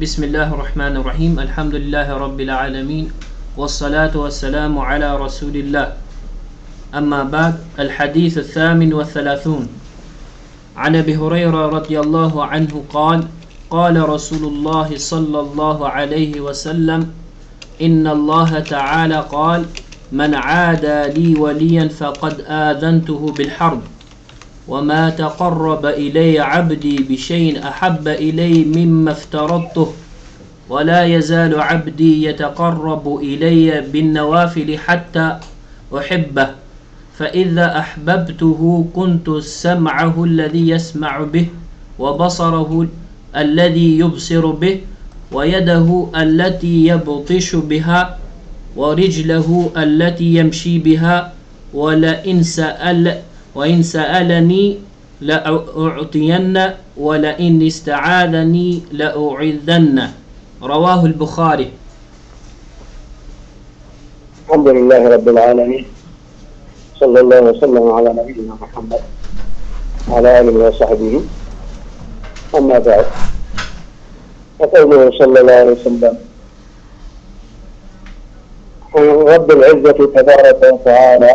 بسم الله الرحمن الرحيم الحمد لله رب العالمين والصلاة والسلام على رسول الله أما بعد الحديث الثامن والثلاثون عن أبي هريرة رضي الله عنه قال قال رسول الله صلى الله عليه وسلم إن الله تعالى قال من عادى لي وليا فقد آذنته بالحرب وما تقرب إلي عبدي بشيء أحب إلي مما افترضته ولا يزال عبدي يتقرب إلي بالنوافل حتى أحبه فإذا أحببته كنت سمعه الذي يسمع به وبصره الذي يبصر به ويده التي يبطش بها ورجله التي يمشي بها ولئن سأل وإن سألني لأعطين ولئن استعاذني لأعذن رواه البخاري. الحمد لله رب العالمين. صلى الله وسلم على نبينا محمد وعلى آله وصحبه. أما بعد. وقوله صلى الله عليه وسلم رب العزة تبارك وتعالى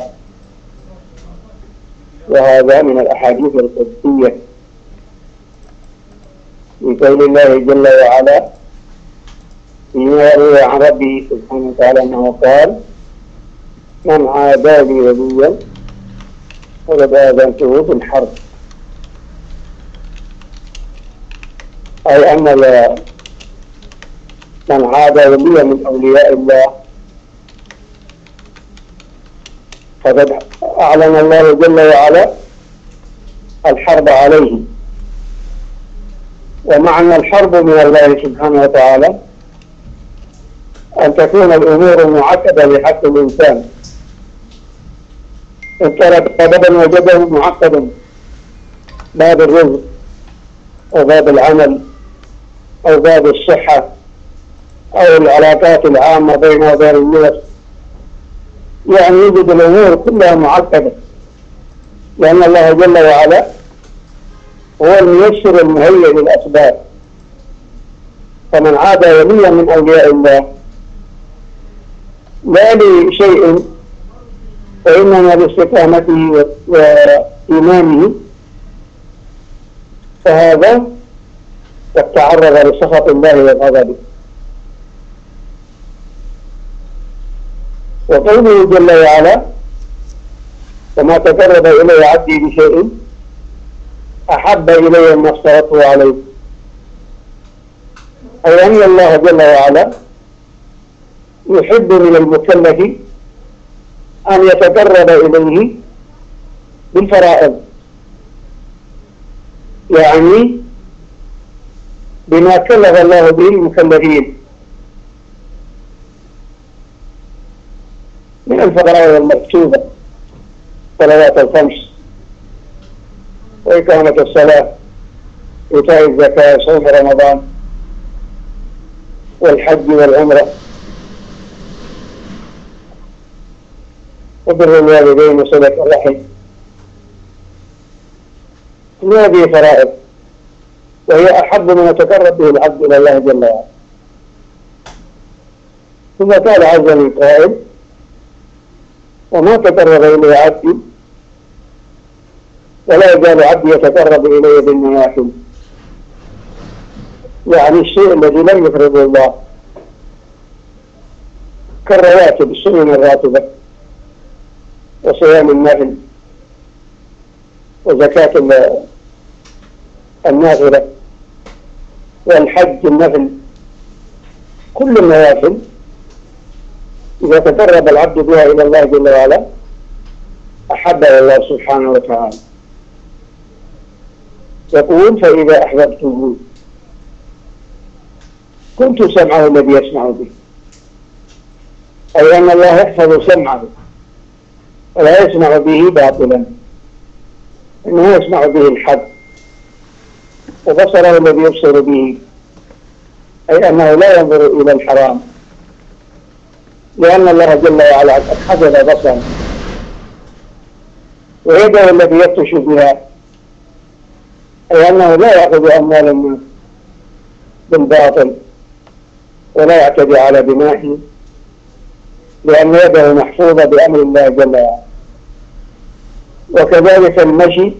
وهذا من الأحاديث القدسية. في قول الله جل وعلا يروي عن ربه سبحانه وتعالى أنه قال من عادى لي وليا فقد آذنته بالحرب أي أن من عادى وليا من أولياء الله فقد أعلن الله جل وعلا الحرب عليه. ومعنى الحرب من الله سبحانه وتعالى أن تكون الأمور معقدة لحق الإنسان. إن كان سببا وجده معقدا. باب الرزق أو باب العمل أو باب الصحة أو العلاقات العامة بين وبين الناس يعني يجد الأمور كلها معقدة. لأن الله جل وعلا هو الميسر المهيئ للأسباب. فمن عاد وليا من أولياء الله لا لشيء وإنما لاستقامته وإيمانه فهذا قد تعرض لسخط الله وغضبه. وقوله جل وعلا وما تقرب إلي عبدي بشيء أحب إلي ما افترضته عليه. أي أن الله جل وعلا يحب من المكلف أن يتقرب إليه بالفرائض. يعني بما كلف الله به المكلفين. الفرائض المكتوبة صلوات الخمس. وإقامة الصلاة. إيتاء الزكاة صوم رمضان. والحج والعمرة. وبر الوالدين وصلة الرحم. كل هذه فرائض. وهي أحب ما يتقرب به العبد إلى الله جل وعلا. ثم قال عز من قائل وما تقرب إلي عبدي ولا يزال عبدي يتقرب إلي بالنوافل يعني الشيء الذي لم يفرضه الله كالرواتب السنن الراتبة وصيام النفل وزكاة النافلة والحج النفل كل النوافل إذا تقرب العبد بها إلى الله جل وعلا أحب الله سبحانه وتعالى. يقول فإذا أحببته. كنت سمعه الذي يسمع به. أي أن الله يحفظ سمعه. ولا يسمع به باطلا. إنه يسمع به الحق. وبصره الذي يبصر به. أي أنه لا ينظر إلى الحرام. لأن الله جل وعلا قد حفظ بصره. ويده الذي يبطش بها. أي أنه لا يأخذ أموال الناس بالباطل ولا يعتدي على بنائه لأن يده محفوظة بأمر الله جل وعلا. وكذلك المشي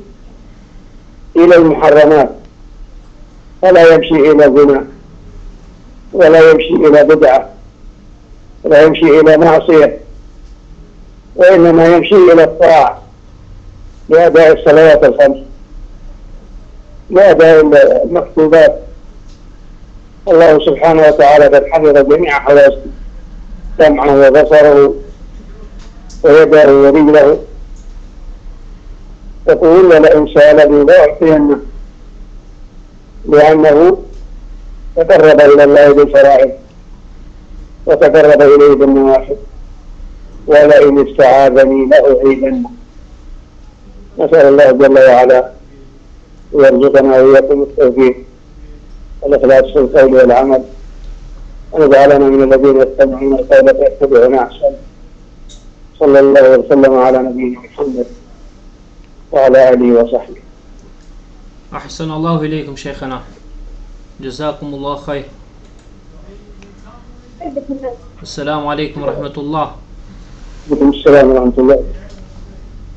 إلى المحرمات. فلا يمشي إلى زنا ولا يمشي إلى بدعة. ولا يمشي إلى معصية وإنما يمشي إلى الطاعة. لأداء الصلوات الخمس لأداء المكتوبات. الله سبحانه وتعالى قد حفظ جميع حواسه سمعه وبصره ويده ورجله يقول لئن سألني لأعطينه لأنه تقرب إلى الله بالفرائض وتقرب إليه بالنوافل ولئن استعاذني لأعيذنه نسأل الله جل وعلا يرزقنا وإياكم التوفيق والإخلاص في القول والعمل. ونجعلنا من الذين يستمعون القول فيتبعون أحسن صلى الله وسلم على نبينا محمد وعلى آله وصحبه. أحسن الله إليكم شيخنا. جزاكم الله خير. السلام عليكم ورحمة الله. وعليكم السلام ورحمة الله.